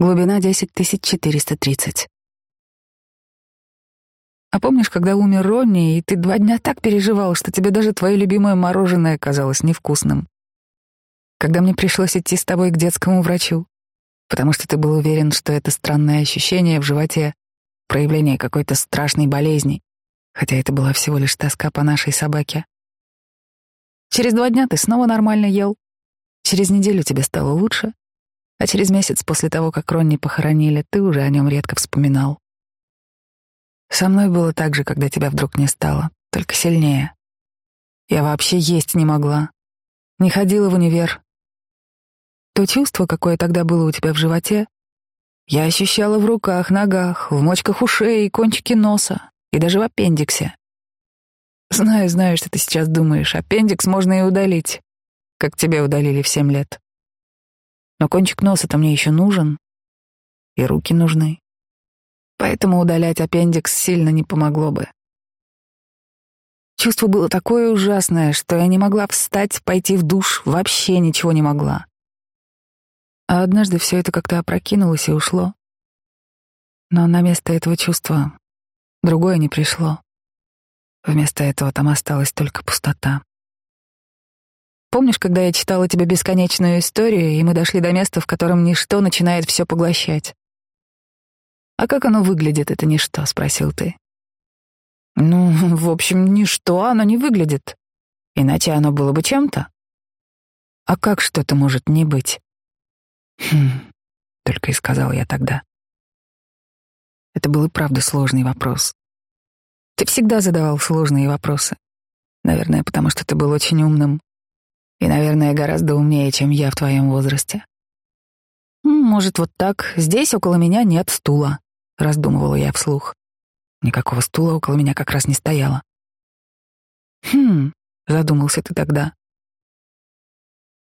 Глубина 10430. А помнишь, когда умер Ронни, и ты два дня так переживал, что тебе даже твое любимое мороженое казалось невкусным? Когда мне пришлось идти с тобой к детскому врачу, потому что ты был уверен, что это странное ощущение в животе — проявление какой-то страшной болезни, хотя это была всего лишь тоска по нашей собаке. Через два дня ты снова нормально ел. Через неделю тебе стало лучше, а через месяц после того, как Ронни похоронили, ты уже о нем редко вспоминал. Со мной было так же, когда тебя вдруг не стало, только сильнее. Я вообще есть не могла. Не ходила в универ. То чувство, какое тогда было у тебя в животе, я ощущала в руках, ногах, в мочках ушей и кончике носа, и даже в аппендиксе. Знаю, знаю, что ты сейчас думаешь. Аппендикс можно и удалить, как тебе удалили в семь лет. Но кончик носа-то мне еще нужен, и руки нужны. Поэтому удалять аппендикс сильно не помогло бы. Чувство было такое ужасное, что я не могла встать, пойти в душ, вообще ничего не могла. А однажды все это как-то опрокинулось и ушло. Но на место этого чувства другое не пришло. Вместо этого там осталась только пустота. Помнишь, когда я читала тебе бесконечную историю, и мы дошли до места, в котором ничто начинает все поглощать? «А как оно выглядит, это ничто?» — спросил ты. «Ну, в общем, ничто оно не выглядит. Иначе оно было бы чем-то. А как что-то может не быть?» «Хм», — только и сказал я тогда. Это был и правда сложный вопрос. Ты всегда задавал сложные вопросы. Наверное, потому что ты был очень умным. И, наверное, гораздо умнее, чем я в твоем возрасте. Может, вот так. Здесь около меня нет стула раздумывала я вслух. Никакого стула около меня как раз не стояло. Хм, задумался ты тогда.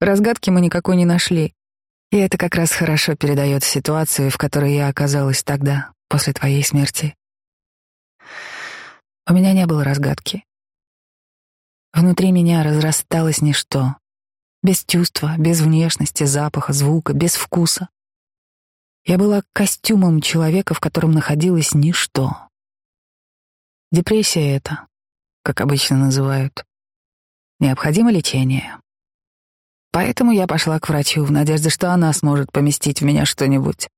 Разгадки мы никакой не нашли. И это как раз хорошо передает ситуацию, в которой я оказалась тогда, после твоей смерти. У меня не было разгадки. Внутри меня разрасталось ничто. Без чувства, без внешности, запаха, звука, без вкуса. Я была костюмом человека, в котором находилось ничто. Депрессия это, как обычно называют. Необходимо лечение. Поэтому я пошла к врачу в надежде, что она сможет поместить в меня что-нибудь.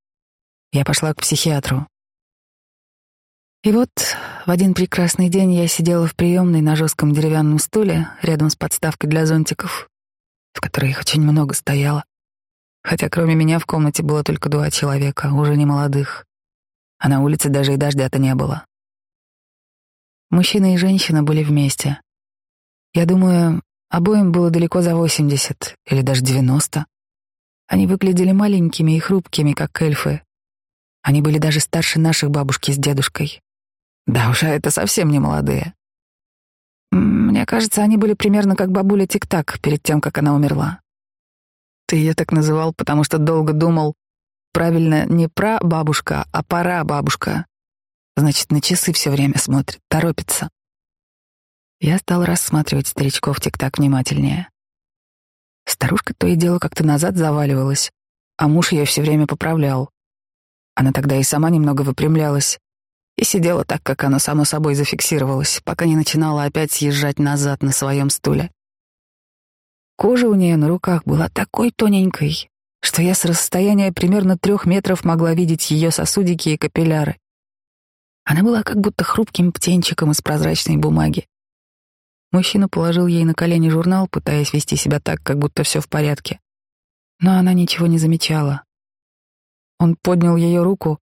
Я пошла к психиатру. И вот в один прекрасный день я сидела в приемной на жестком деревянном стуле рядом с подставкой для зонтиков, в которой их очень много стояло хотя кроме меня в комнате было только два человека, уже не молодых, а на улице даже и дождя-то не было. Мужчина и женщина были вместе. Я думаю, обоим было далеко за восемьдесят или даже девяносто. Они выглядели маленькими и хрупкими, как эльфы. Они были даже старше наших бабушки с дедушкой. Да уж, а это совсем не молодые. Мне кажется, они были примерно как бабуля Тик-Так перед тем, как она умерла. Ты ее так называл, потому что долго думал. Правильно, не про бабушка, а пора бабушка. Значит, на часы все время смотрит, торопится. Я стал рассматривать старичков тик-так внимательнее. Старушка то и дело как-то назад заваливалась, а муж ее все время поправлял. Она тогда и сама немного выпрямлялась и сидела так, как она само собой зафиксировалась, пока не начинала опять съезжать назад на своем стуле. Кожа у нее на руках была такой тоненькой, что я с расстояния примерно трех метров могла видеть ее сосудики и капилляры. Она была как будто хрупким птенчиком из прозрачной бумаги. Мужчина положил ей на колени журнал, пытаясь вести себя так, как будто все в порядке. Но она ничего не замечала. Он поднял ее руку,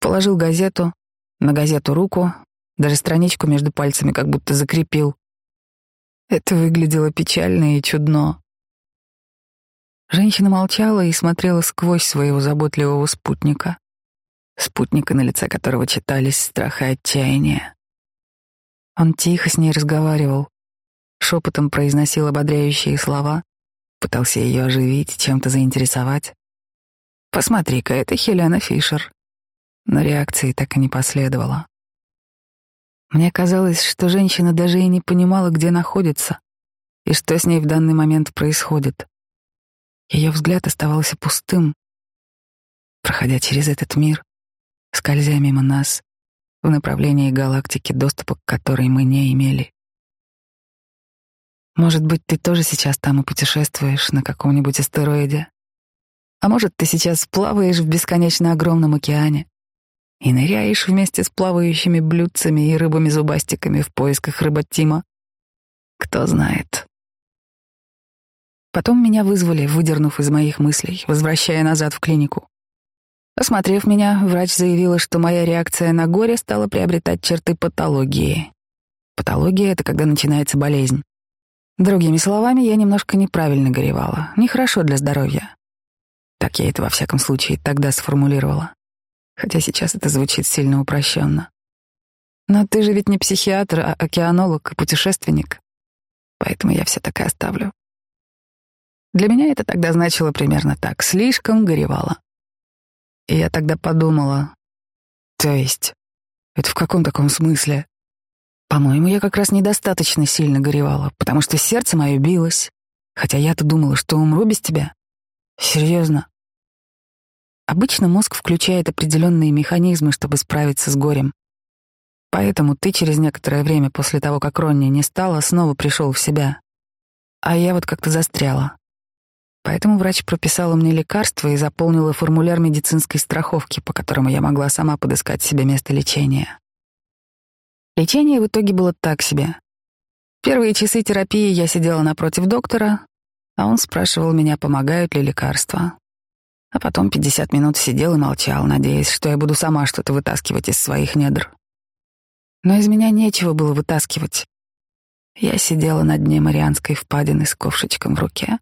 положил газету, на газету руку, даже страничку между пальцами как будто закрепил. Это выглядело печально и чудно. Женщина молчала и смотрела сквозь своего заботливого спутника, спутника, на лице которого читались страх и отчаяние. Он тихо с ней разговаривал, шепотом произносил ободряющие слова, пытался ее оживить, чем-то заинтересовать. «Посмотри-ка, это Хелена Фишер». Но реакции так и не последовало. Мне казалось, что женщина даже и не понимала, где находится и что с ней в данный момент происходит. Ее взгляд оставался пустым. проходя через этот мир, скользя мимо нас в направлении галактики, доступа к которой мы не имели. Может быть, ты тоже сейчас там и путешествуешь на каком-нибудь астероиде. А может, ты сейчас плаваешь в бесконечно огромном океане и ныряешь вместе с плавающими блюдцами и рыбами-зубастиками в поисках рыботима. Кто знает. Потом меня вызвали, выдернув из моих мыслей, возвращая назад в клинику. Осмотрев меня, врач заявила, что моя реакция на горе стала приобретать черты патологии. Патология — это когда начинается болезнь. Другими словами, я немножко неправильно горевала, нехорошо для здоровья. Так я это во всяком случае тогда сформулировала. Хотя сейчас это звучит сильно упрощенно. Но ты же ведь не психиатр, а океанолог и путешественник. Поэтому я все так и оставлю. Для меня это тогда значило примерно так. Слишком горевала. И я тогда подумала, то есть, это в каком таком смысле? По-моему, я как раз недостаточно сильно горевала, потому что сердце мое билось, хотя я-то думала, что умру без тебя. Серьезно. Обычно мозг включает определенные механизмы, чтобы справиться с горем. Поэтому ты через некоторое время после того, как Ронни не стала, снова пришел в себя. А я вот как-то застряла. Поэтому врач прописала мне лекарства и заполнила формуляр медицинской страховки, по которому я могла сама подыскать себе место лечения. Лечение в итоге было так себе. Первые часы терапии я сидела напротив доктора, а он спрашивал меня, помогают ли лекарства. А потом 50 минут сидел и молчал, надеясь, что я буду сама что-то вытаскивать из своих недр. Но из меня нечего было вытаскивать. Я сидела на дне Марианской впадины с ковшичком в руке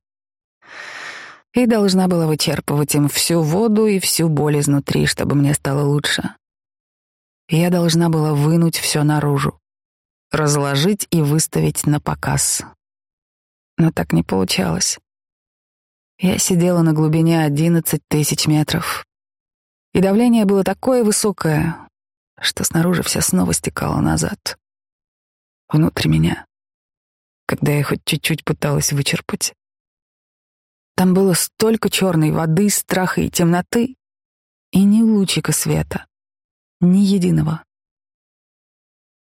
и должна была вычерпывать им всю воду и всю боль изнутри, чтобы мне стало лучше. Я должна была вынуть все наружу, разложить и выставить на показ. Но так не получалось. Я сидела на глубине одиннадцать тысяч метров, и давление было такое высокое, что снаружи все снова стекало назад, внутрь меня, когда я хоть чуть-чуть пыталась вычерпать. Там было столько черной воды, страха и темноты, и ни лучика света, ни единого.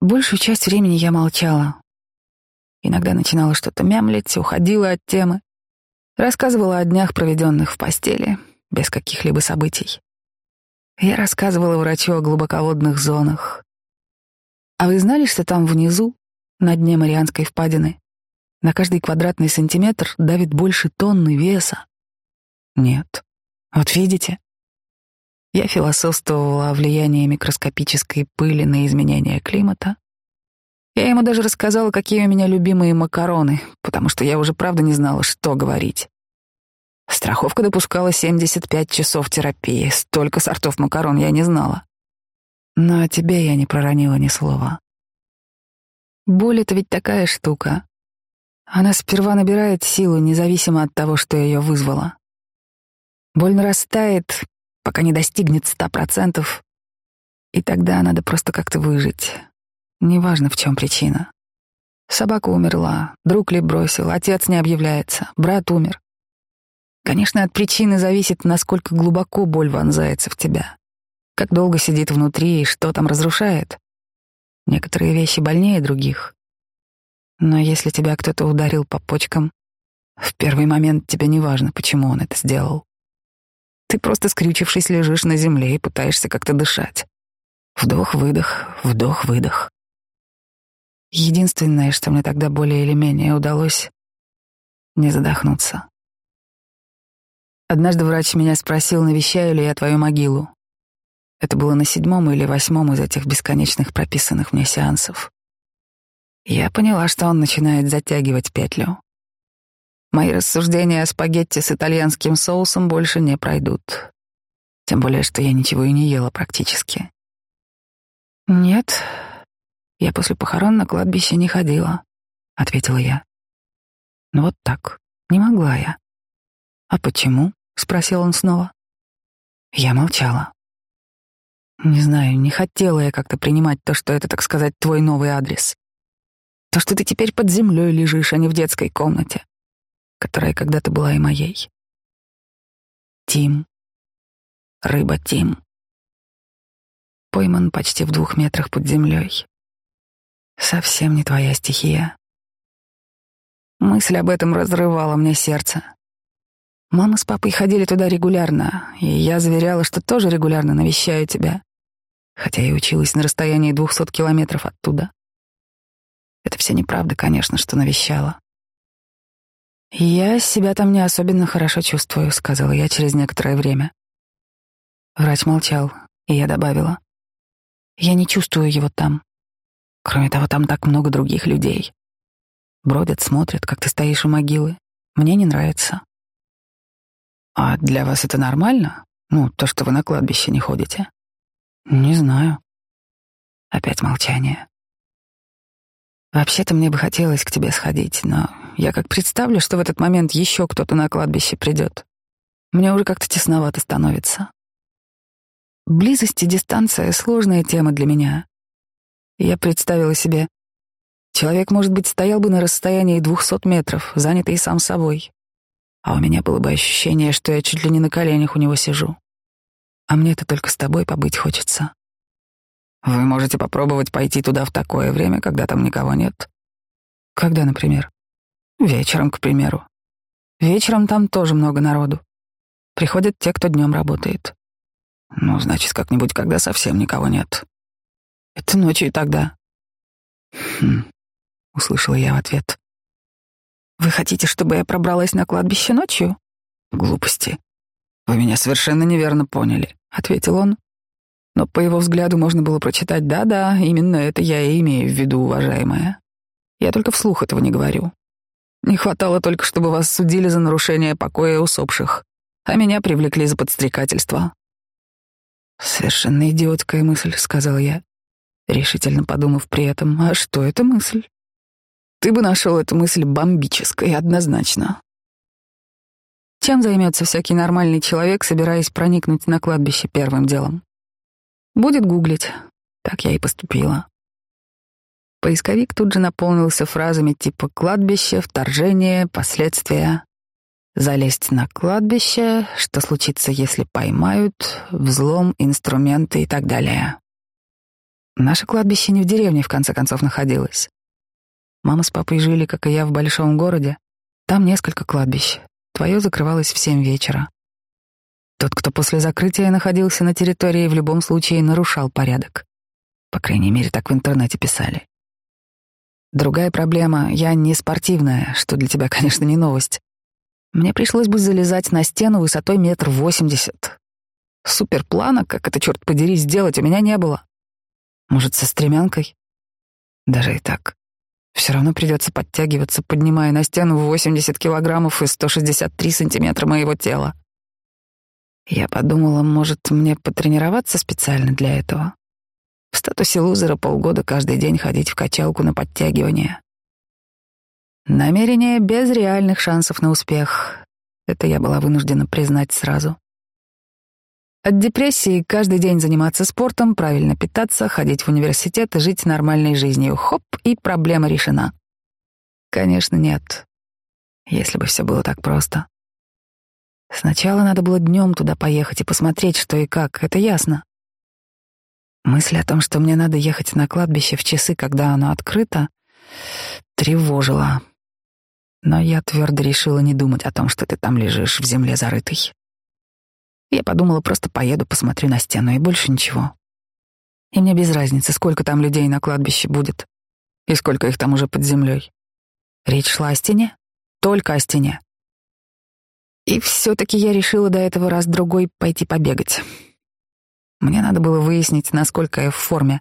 Большую часть времени я молчала. Иногда начинала что-то мямлить, уходила от темы, рассказывала о днях, проведенных в постели, без каких-либо событий. Я рассказывала врачу о глубоководных зонах. А вы знали, что там внизу, на дне Марианской впадины, на каждый квадратный сантиметр давит больше тонны веса. Нет. Вот видите? Я философствовала о влиянии микроскопической пыли на изменение климата. Я ему даже рассказала, какие у меня любимые макароны, потому что я уже правда не знала, что говорить. Страховка допускала 75 часов терапии. Столько сортов макарон я не знала. Но о тебе я не проронила ни слова. Боль — это ведь такая штука. Она сперва набирает силу, независимо от того, что ее вызвало. Боль нарастает, пока не достигнет ста процентов, и тогда надо просто как-то выжить. Неважно, в чем причина. Собака умерла, друг ли бросил, отец не объявляется, брат умер. Конечно, от причины зависит, насколько глубоко боль вонзается в тебя, как долго сидит внутри и что там разрушает. Некоторые вещи больнее других. Но если тебя кто-то ударил по почкам, в первый момент тебе не важно, почему он это сделал. Ты просто скрючившись лежишь на земле и пытаешься как-то дышать. Вдох-выдох, вдох-выдох. Единственное, что мне тогда более или менее удалось, не задохнуться. Однажды врач меня спросил, навещаю ли я твою могилу. Это было на седьмом или восьмом из этих бесконечных прописанных мне сеансов. Я поняла, что он начинает затягивать петлю. Мои рассуждения о спагетти с итальянским соусом больше не пройдут. Тем более, что я ничего и не ела практически. «Нет, я после похорон на кладбище не ходила», — ответила я. «Ну вот так, не могла я». «А почему?» — спросил он снова. Я молчала. Не знаю, не хотела я как-то принимать то, что это, так сказать, твой новый адрес. То, что ты теперь под землей лежишь, а не в детской комнате, которая когда-то была и моей. Тим. Рыба Тим. Пойман почти в двух метрах под землей. Совсем не твоя стихия. Мысль об этом разрывала мне сердце. Мама с папой ходили туда регулярно, и я заверяла, что тоже регулярно навещаю тебя, хотя и училась на расстоянии двухсот километров оттуда. Это все неправда, конечно, что навещала. «Я себя там не особенно хорошо чувствую», — сказала я через некоторое время. Врач молчал, и я добавила. «Я не чувствую его там. Кроме того, там так много других людей. Бродят, смотрят, как ты стоишь у могилы. Мне не нравится. А для вас это нормально? Ну, то, что вы на кладбище не ходите? Не знаю. Опять молчание. Вообще-то мне бы хотелось к тебе сходить, но я как представлю, что в этот момент еще кто-то на кладбище придет. Мне уже как-то тесновато становится. Близость и дистанция — сложная тема для меня. Я представила себе, человек, может быть, стоял бы на расстоянии двухсот метров, занятый сам собой а у меня было бы ощущение, что я чуть ли не на коленях у него сижу. А мне-то только с тобой побыть хочется. Вы можете попробовать пойти туда в такое время, когда там никого нет. Когда, например? Вечером, к примеру. Вечером там тоже много народу. Приходят те, кто днем работает. Ну, значит, как-нибудь, когда совсем никого нет. Это ночью тогда. Хм, услышала я в ответ. Вы хотите, чтобы я пробралась на кладбище ночью? Глупости. Вы меня совершенно неверно поняли, ответил он. Но по его взгляду можно было прочитать: "Да-да, именно это я и имею в виду, уважаемая. Я только вслух этого не говорю. Не хватало только, чтобы вас судили за нарушение покоя усопших, а меня привлекли за подстрекательство". Совершенно идиотская мысль, сказал я, решительно подумав при этом: "А что это мысль?" Ты бы нашел эту мысль бомбической, однозначно. Чем займется всякий нормальный человек, собираясь проникнуть на кладбище первым делом? Будет гуглить. Так я и поступила. Поисковик тут же наполнился фразами типа «кладбище», «вторжение», «последствия», «залезть на кладбище», «что случится, если поймают», «взлом», «инструменты» и так далее. Наше кладбище не в деревне, в конце концов, находилось. Мама с папой жили, как и я, в большом городе. Там несколько кладбищ. Твое закрывалось в семь вечера. Тот, кто после закрытия находился на территории, в любом случае нарушал порядок. По крайней мере, так в интернете писали. Другая проблема — я не спортивная, что для тебя, конечно, не новость. Мне пришлось бы залезать на стену высотой метр восемьдесят. Суперплана, как это, черт подери, сделать, у меня не было. Может, со стремянкой? Даже и так. Все равно придется подтягиваться, поднимая на стену 80 килограммов и 163 сантиметра моего тела. Я подумала, может, мне потренироваться специально для этого? В статусе лузера полгода каждый день ходить в качалку на подтягивание. Намерение без реальных шансов на успех. Это я была вынуждена признать сразу. От депрессии каждый день заниматься спортом, правильно питаться, ходить в университет и жить нормальной жизнью. Хоп, и проблема решена. Конечно, нет. Если бы все было так просто. Сначала надо было днем туда поехать и посмотреть, что и как, это ясно. Мысль о том, что мне надо ехать на кладбище в часы, когда оно открыто, тревожила. Но я твердо решила не думать о том, что ты там лежишь в земле зарытый. Я подумала, просто поеду, посмотрю на стену и больше ничего. И мне без разницы, сколько там людей на кладбище будет и сколько их там уже под землей. Речь шла о стене, только о стене. И все-таки я решила до этого раз-другой пойти побегать. Мне надо было выяснить, насколько я в форме,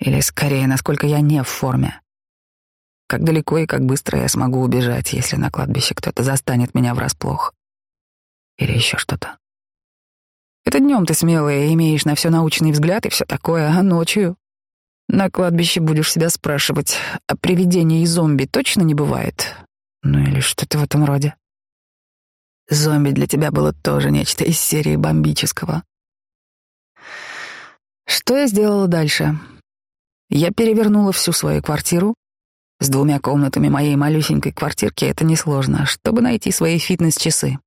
или скорее, насколько я не в форме. Как далеко и как быстро я смогу убежать, если на кладбище кто-то застанет меня врасплох. Или еще что-то. Это днем ты смелая, имеешь на все научный взгляд и все такое, а ночью на кладбище будешь себя спрашивать, а привидений и зомби точно не бывает? Ну или что-то в этом роде. Зомби для тебя было тоже нечто из серии бомбического. Что я сделала дальше? Я перевернула всю свою квартиру. С двумя комнатами моей малюсенькой квартирки это несложно, чтобы найти свои фитнес-часы.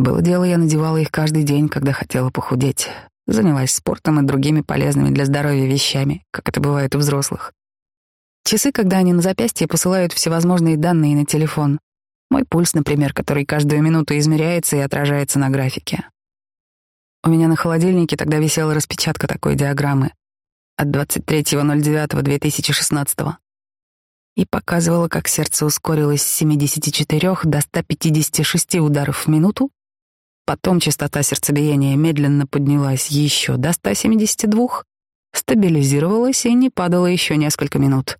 Было дело, я надевала их каждый день, когда хотела похудеть. Занялась спортом и другими полезными для здоровья вещами, как это бывает у взрослых. Часы, когда они на запястье посылают всевозможные данные на телефон. Мой пульс, например, который каждую минуту измеряется и отражается на графике. У меня на холодильнике тогда висела распечатка такой диаграммы от 23.09.2016 и показывала, как сердце ускорилось с 74 до 156 ударов в минуту, потом частота сердцебиения медленно поднялась еще до 172, стабилизировалась и не падала еще несколько минут.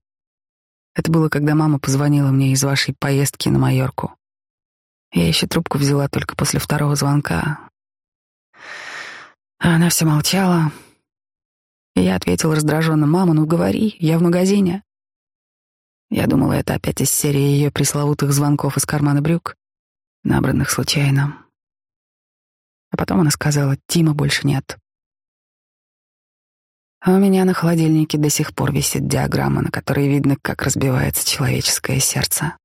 Это было, когда мама позвонила мне из вашей поездки на Майорку. Я еще трубку взяла только после второго звонка. Она все молчала. И я ответила раздраженно, «Мама, ну говори, я в магазине». Я думала, это опять из серии ее пресловутых звонков из кармана брюк, набранных случайно. А потом она сказала, «Тима больше нет». А у меня на холодильнике до сих пор висит диаграмма, на которой видно, как разбивается человеческое сердце.